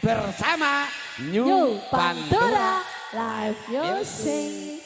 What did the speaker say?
bersama New, Pandora, Pandora. Live Music.